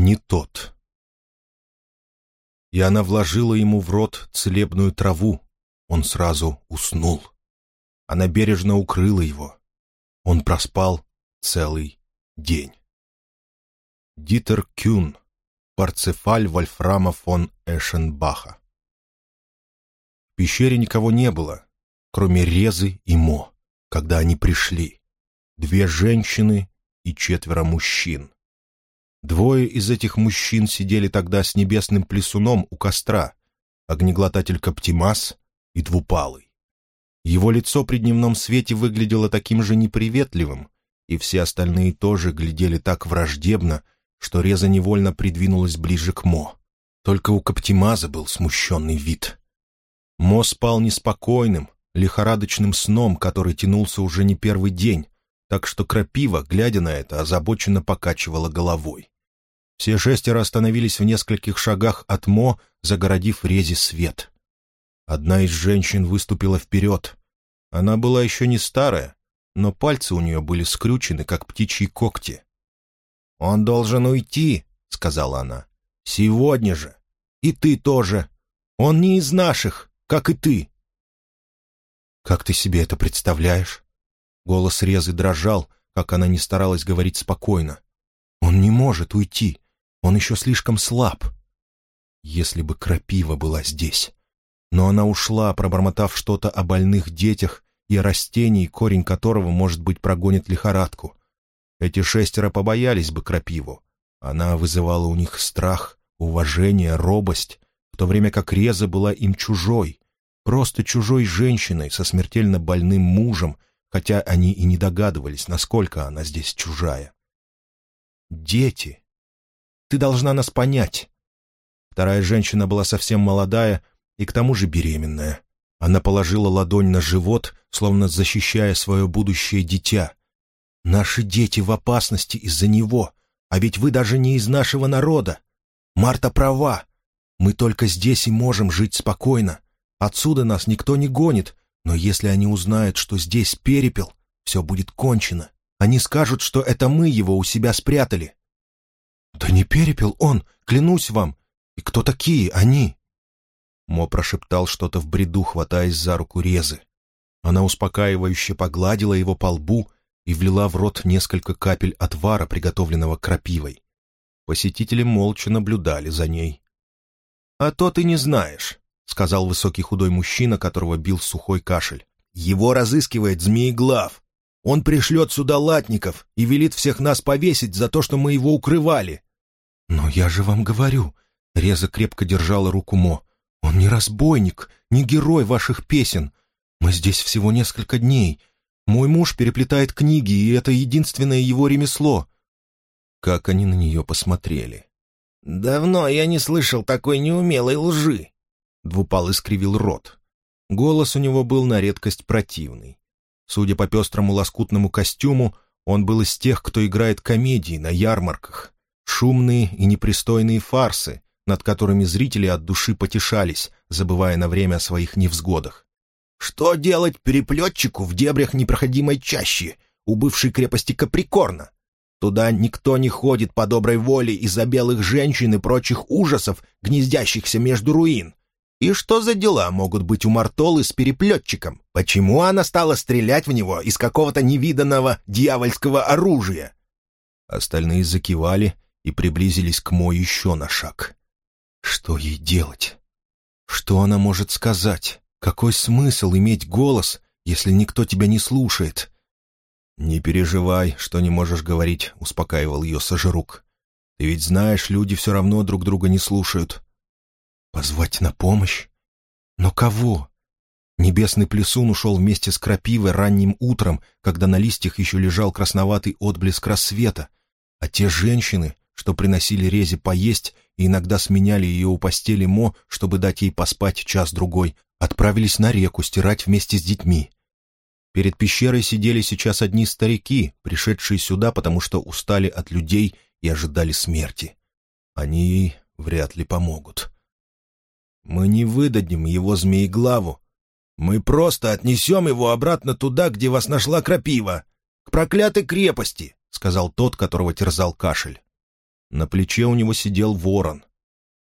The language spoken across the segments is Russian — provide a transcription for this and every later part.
не тот. И она вложила ему в рот целебную траву. Он сразу уснул. Она бережно укрыла его. Он проспал целый день. Дитер Кюн, Парцефаль Вольфрама фон Эшенбаха. В пещере никого не было, кроме Резы и Мо, когда они пришли. Две женщины и четверо мужчин. Двое из этих мужчин сидели тогда с небесным плесуном у костра, огнеглотатель Каптимас и Двупалый. Его лицо при дневном свете выглядело таким же неприветливым, и все остальные тоже глядели так враждебно, что Реза невольно придвинулась ближе к Мо. Только у Каптимаза был смущенный вид. Мо спал неспокойным, лихорадочным сном, который тянулся уже не первый день, так что крапива, глядя на это, озабоченно покачивала головой. Все шестеро остановились в нескольких шагах от Мо, загородив Резе свет. Одна из женщин выступила вперед. Она была еще не старая, но пальцы у нее были скрючены, как птичьи когти. «Он должен уйти», — сказала она. «Сегодня же. И ты тоже. Он не из наших, как и ты». «Как ты себе это представляешь?» Голос Резы дрожал, как она не старалась говорить спокойно. «Он не может уйти. Он еще слишком слаб». Если бы крапива была здесь. Но она ушла, пробормотав что-то о больных детях и о растении, корень которого, может быть, прогонит лихорадку. Эти шестеро побоялись бы крапиву. Она вызывала у них страх, уважение, робость, в то время как Реза была им чужой, просто чужой женщиной со смертельно больным мужем, хотя они и не догадывались, насколько она здесь чужая. «Дети! Ты должна нас понять!» Вторая женщина была совсем молодая и к тому же беременная. Она положила ладонь на живот, словно защищая свое будущее дитя. «Наши дети в опасности из-за него, а ведь вы даже не из нашего народа. Марта права. Мы только здесь и можем жить спокойно. Отсюда нас никто не гонит, но если они узнают, что здесь перепел, все будет кончено. Они скажут, что это мы его у себя спрятали». «Да не перепел он, клянусь вам. И кто такие они?» Мо прошептал что-то в бреду, хватаясь за руку Резы. Она успокаивающе погладила его по лбу и влила в рот несколько капель отвара, приготовленного крапивой. Посетители молча наблюдали за ней. «А то ты не знаешь сказал высокий худой мужчина, которого бил сухой кашель. «Его разыскивает Змееглав. Он пришлет сюда латников и велит всех нас повесить за то, что мы его укрывали». «Но я же вам говорю», — Реза крепко держала руку Мо, — «он не разбойник, не герой ваших песен. Мы здесь всего несколько дней. Мой муж переплетает книги, и это единственное его ремесло». Как они на нее посмотрели. «Давно я не слышал такой неумелой лжи», Двупал искривил рот. Голос у него был на редкость противный. Судя по пестрому лоскутному костюму, он был из тех, кто играет комедии на ярмарках. Шумные и непристойные фарсы, над которыми зрители от души потешались, забывая на время о своих невзгодах. «Что делать переплетчику в дебрях непроходимой чащи, у бывшей крепости Каприкорна? Туда никто не ходит по доброй воле из-за белых женщин и прочих ужасов, гнездящихся между руин. И что за дела могут быть у Мартолы с переплетчиком? Почему она стала стрелять в него из какого-то невиданного дьявольского оружия?» Остальные закивали и приблизились к Мо еще на шаг. «Что ей делать? Что она может сказать? Какой смысл иметь голос, если никто тебя не слушает?» «Не переживай, что не можешь говорить», — успокаивал ее Сожрук. «Ты ведь знаешь, люди все равно друг друга не слушают. Позвать на помощь? Но кого? Небесный плесун ушел вместе с крапивой ранним утром, когда на листьях еще лежал красноватый отблеск рассвета, а те женщины, что приносили Резе поесть и иногда сменяли ее у постели Мо, чтобы дать ей поспать час-другой, отправились на реку стирать вместе с детьми. Перед пещерой сидели сейчас одни старики, пришедшие сюда, потому что устали от людей и ожидали смерти. Они вряд ли помогут. Мы не выдадим его змееглаву. Мы просто отнесем его обратно туда, где вас нашла крапива, к проклятой крепости», — сказал тот, которого терзал кашель. На плече у него сидел ворон.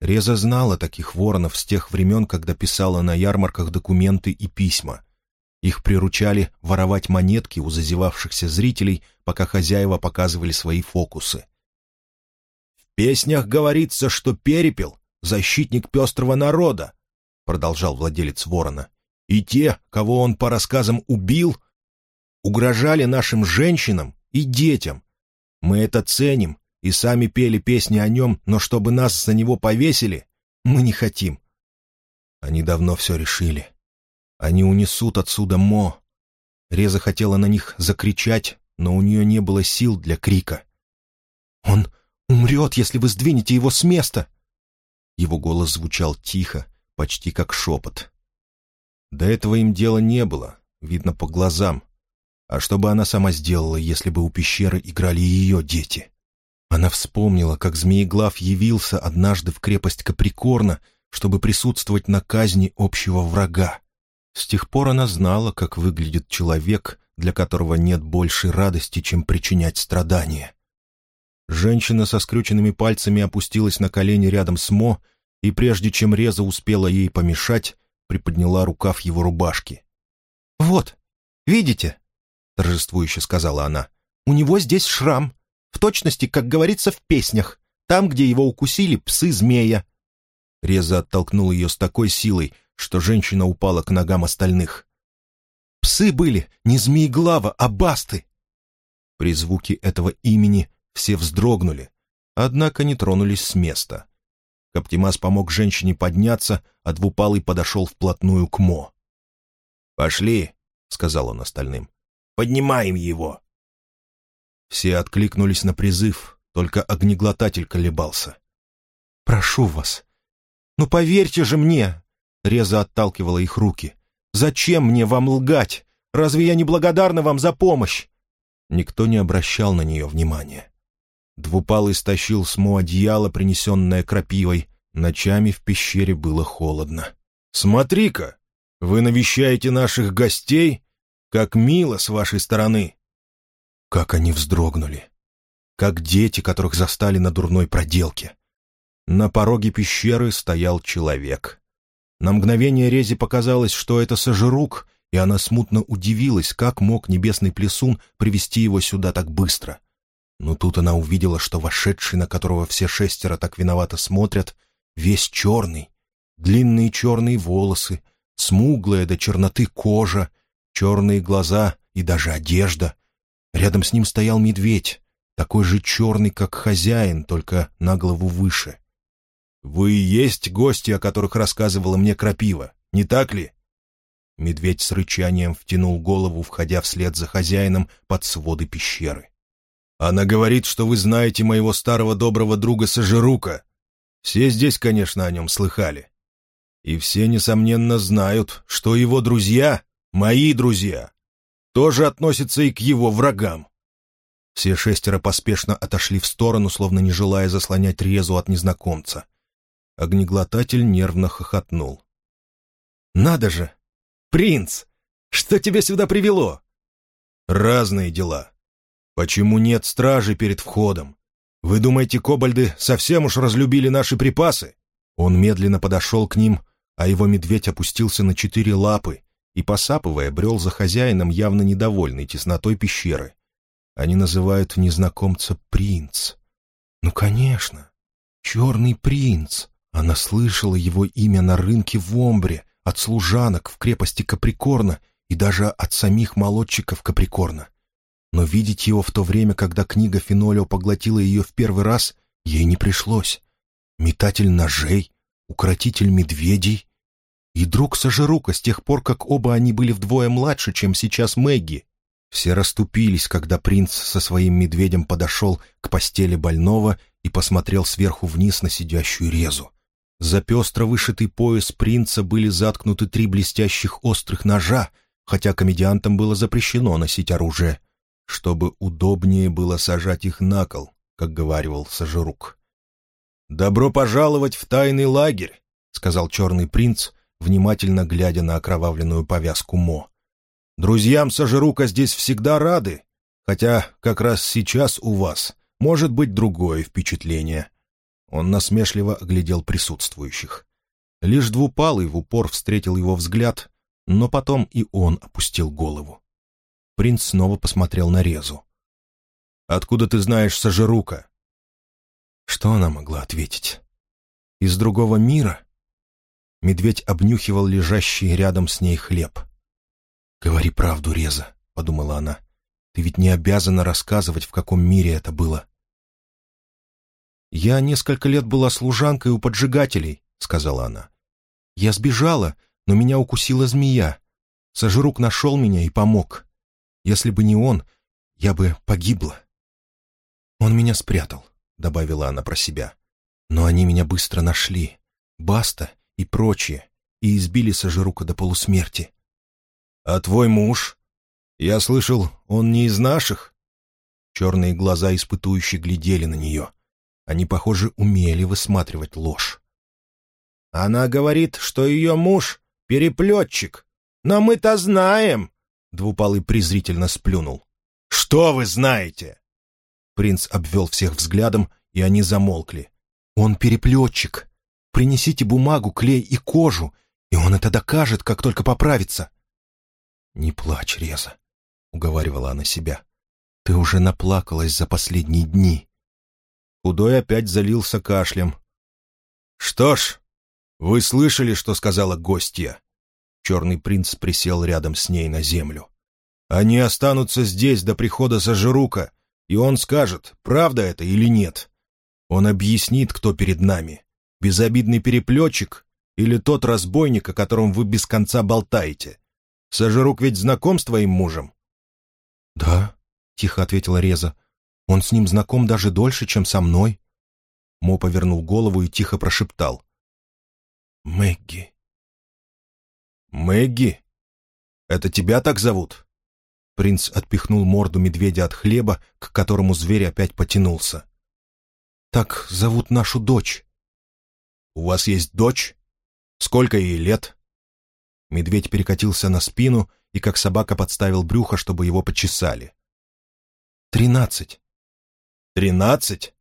Реза знала таких воронов с тех времен, когда писала на ярмарках документы и письма. Их приручали воровать монетки у зазевавшихся зрителей, пока хозяева показывали свои фокусы. «В песнях говорится, что перепел — защитник пестрого народа», — продолжал владелец ворона. «И те, кого он по рассказам убил, угрожали нашим женщинам и детям. Мы это ценим и сами пели песни о нем, но чтобы нас за него повесили, мы не хотим». Они давно все решили. Они унесут отсюда Мо. Реза хотела на них закричать, но у нее не было сил для крика. «Он умрет, если вы сдвинете его с места!» Его голос звучал тихо, почти как шепот. До этого им дела не было, видно по глазам. А что бы она сама сделала, если бы у пещеры играли ее дети? Она вспомнила, как Змееглав явился однажды в крепость Каприкорна, чтобы присутствовать на казни общего врага. С тех пор она знала, как выглядит человек, для которого нет большей радости, чем причинять страдания. Женщина со скрюченными пальцами опустилась на колени рядом с Мо, и прежде чем Реза успела ей помешать, приподняла рукав его рубашки. «Вот, видите?» — торжествующе сказала она. «У него здесь шрам, в точности, как говорится в песнях, там, где его укусили псы-змея». Реза оттолкнул ее с такой силой, что женщина упала к ногам остальных. «Псы были не змееглава, а басты!» При звуке этого имени все вздрогнули, однако не тронулись с места. Каптимас помог женщине подняться, а двупалый подошел вплотную к Мо. «Пошли», — сказал он остальным, — «поднимаем его». Все откликнулись на призыв, только огнеглотатель колебался. «Прошу вас, ну поверьте же мне, Реза отталкивала их руки. «Зачем мне вам лгать? Разве я не благодарна вам за помощь?» Никто не обращал на нее внимания. Двупалый стащил с Мо одеяло, принесенное крапивой. Ночами в пещере было холодно. «Смотри-ка, вы навещаете наших гостей? Как мило с вашей стороны!» Как они вздрогнули! Как дети, которых застали на дурной проделке. На пороге пещеры стоял человек. На мгновение Резе показалось, что это Сожирук, и она смутно удивилась, как мог небесный плесун привести его сюда так быстро. Но тут она увидела, что вошедший, на которого все шестеро так виновато смотрят, весь черный, длинные черные волосы, смуглая до черноты кожа, черные глаза и даже одежда. Рядом с ним стоял медведь, такой же черный, как хозяин, только на голову выше. «Вы и есть гости, о которых рассказывала мне Крапива, не так ли?» Медведь с рычанием втянул голову, входя вслед за хозяином под своды пещеры. «Она говорит, что вы знаете моего старого доброго друга Сажирука. Все здесь, конечно, о нем слыхали. И все, несомненно, знают, что его друзья, мои друзья, тоже относятся и к его врагам. Все шестеро поспешно отошли в сторону, словно не желая заслонять резу от незнакомца. Огнеглотатель нервно хохотнул. «Надо же! Принц! Что тебя сюда привело?» «Разные дела. Почему нет стражи перед входом? Вы думаете, кобальды совсем уж разлюбили наши припасы?» Он медленно подошел к ним, а его медведь опустился на четыре лапы и, посапывая, брел за хозяином, явно недовольный теснотой пещеры. Они называют незнакомца принц. «Ну, конечно, черный принц!» Она слышала его имя на рынке в Омбре, от служанок в крепости Каприкорна и даже от самих молодчиков Каприкорна. Но видеть его в то время, когда книга Фенолио поглотила ее в первый раз, ей не пришлось. Метатель ножей, укротитель медведей и друг Сажирука с тех пор, как оба они были вдвое младше, чем сейчас Мэгги. Все расступились, когда принц со своим медведем подошел к постели больного и посмотрел сверху вниз на сидящую резу. За пестро вышитый пояс принца были заткнуты три блестящих острых ножа, хотя комедиантам было запрещено носить оружие, чтобы удобнее было сажать их на кол, как говаривал Сажирук. «Добро пожаловать в тайный лагерь», — сказал черный принц, внимательно глядя на окровавленную повязку Мо. «Друзьям Сажирука здесь всегда рады, хотя как раз сейчас у вас может быть другое впечатление. Он насмешливо оглядел присутствующих. Лишь двупалый в упор встретил его взгляд, но потом и он опустил голову. Принц снова посмотрел на Резу. «Откуда ты знаешь Сажирука?» Что она могла ответить? «Из другого мира?» Медведь обнюхивал лежащий рядом с ней хлеб. «Говори правду, Реза», — подумала она. «Ты ведь не обязана рассказывать, в каком мире это было». «Я несколько лет была служанкой у поджигателей», — сказала она. «Я сбежала, но меня укусила змея. Сожрук нашел меня и помог. Если бы не он, я бы погибла». «Он меня спрятал», — добавила она про себя. «Но они меня быстро нашли. Баста и прочие, и избили Сожрука до полусмерти. «А твой муж? Я слышал, он не из наших?» Черные глаза испытующие глядели на нее. Они, похоже, умели высматривать ложь. «Она говорит, что ее муж — переплетчик. Но мы-то знаем!» Двупалый презрительно сплюнул. «Что вы знаете?» Принц обвел всех взглядом, и они замолкли. «Он переплетчик. Принесите бумагу, клей и кожу, и он это докажет, как только поправится. «Не плачь, Реза», — уговаривала она себя. «Ты уже наплакалась за последние дни». Худой опять залился кашлем. «Что ж, вы слышали, что сказала гостья?» Черный принц присел рядом с ней на землю. «Они останутся здесь до прихода Сажирука, и он скажет, правда это или нет. Он объяснит, кто перед нами, безобидный переплетчик или тот разбойник, о котором вы без конца болтаете. Сажирук ведь знаком с твоим мужем?» «Да», — тихо ответила Реза. «Он с ним знаком даже дольше, чем со мной». Мо повернул голову и тихо прошептал. «Мэгги». «Мэгги? Это тебя так зовут?» Принц отпихнул морду медведя от хлеба, к которому зверь опять потянулся. «Так зовут нашу дочь». «У вас есть дочь? Сколько ей лет?» Медведь перекатился на спину и, как собака, подставил брюхо, чтобы его почесали. «Тринадцать». «Тринадцать?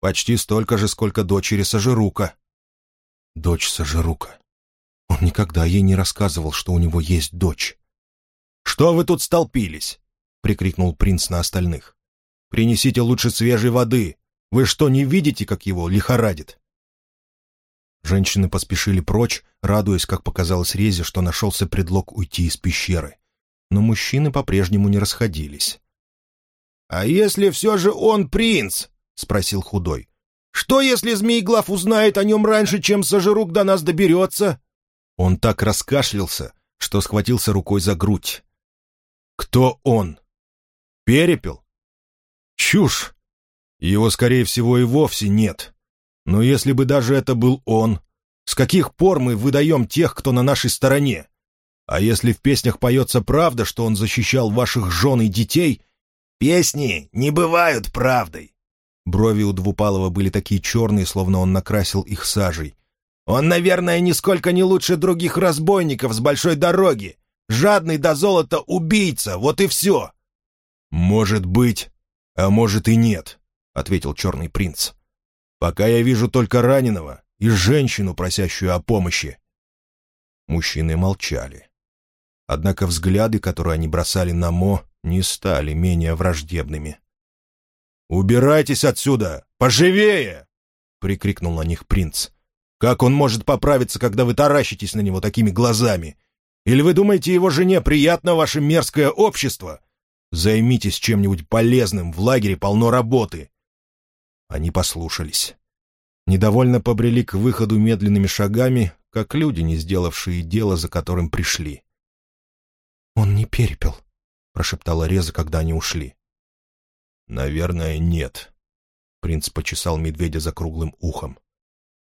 Почти столько же, сколько дочери Сажирука». «Дочь Сажирука. Он никогда ей не рассказывал, что у него есть дочь». «Что вы тут столпились?» — прикрикнул принц на остальных. «Принесите лучше свежей воды. Вы что, не видите, как его лихорадит?» Женщины поспешили прочь, радуясь, как показалось Резе, что нашелся предлог уйти из пещеры. Но мужчины по-прежнему не расходились. «А если все же он принц?» — спросил худой. «Что, если Змееглав узнает о нем раньше, чем Сажирук до нас доберется?» Он так раскашлялся, что схватился рукой за грудь. «Кто он? Перепел? Чушь! Его, скорее всего, и вовсе нет. Но если бы даже это был он, с каких пор мы выдаем тех, кто на нашей стороне? А если в песнях поется правда, что он защищал ваших жен и детей, песни не бывают правдой. Брови у Двупалова были такие черные, словно он накрасил их сажей. Он, наверное, нисколько не лучше других разбойников с большой дороги. Жадный до золота убийца, вот и все. «Может быть, а может и нет», — ответил черный принц. Пока я вижу только раненого и женщину, просящую о помощи». Мужчины молчали. Однако взгляды, которые они бросали на Мо, не стали менее враждебными. «Убирайтесь отсюда! Поживее!» — прикрикнул на них принц. «Как он может поправиться, когда вы таращитесь на него такими глазами? Или вы думаете, его жене приятно ваше мерзкое общество? Займитесь чем-нибудь полезным, в лагере полно работы. Они послушались. Недовольно побрели к выходу медленными шагами, как люди, не сделавшие дело, за которым пришли. «Он не перепел», — прошептала Реза, когда они ушли. «Наверное, нет», — принц почесал медведя за круглым ухом.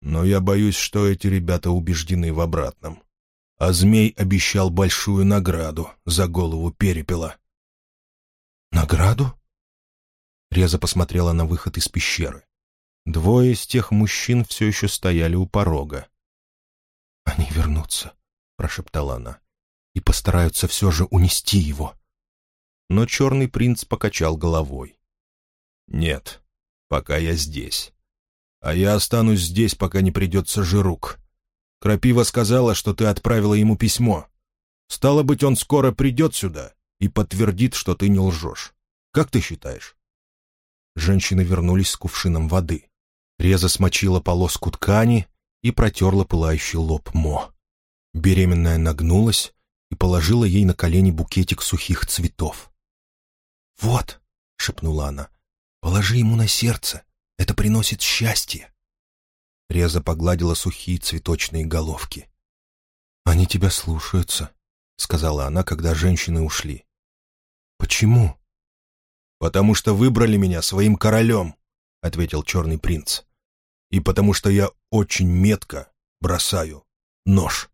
«Но я боюсь, что эти ребята убеждены в обратном. А змей обещал большую награду за голову перепела». «Награду?» Реза посмотрела на выход из пещеры. Двое из тех мужчин все еще стояли у порога. «Они вернутся», — прошептала она, — «и постараются все же унести его». Но черный принц покачал головой. «Нет, пока я здесь. А я останусь здесь, пока не придется Жирук. Крапива сказала, что ты отправила ему письмо. Стало быть, он скоро придет сюда и подтвердит, что ты не лжешь. Как ты считаешь?» Женщины вернулись с кувшином воды. Реза смочила полоску ткани и протерла пылающий лоб Мо. Беременная нагнулась и положила ей на колени букетик сухих цветов. «Вот», — шепнула она, — «положи ему на сердце, это приносит счастье». Реза погладила сухие цветочные головки. «Они тебя слушаются», — сказала она, когда женщины ушли. «Почему?» «Потому что выбрали меня своим королем», — ответил черный принц. «И потому что я очень метко бросаю нож».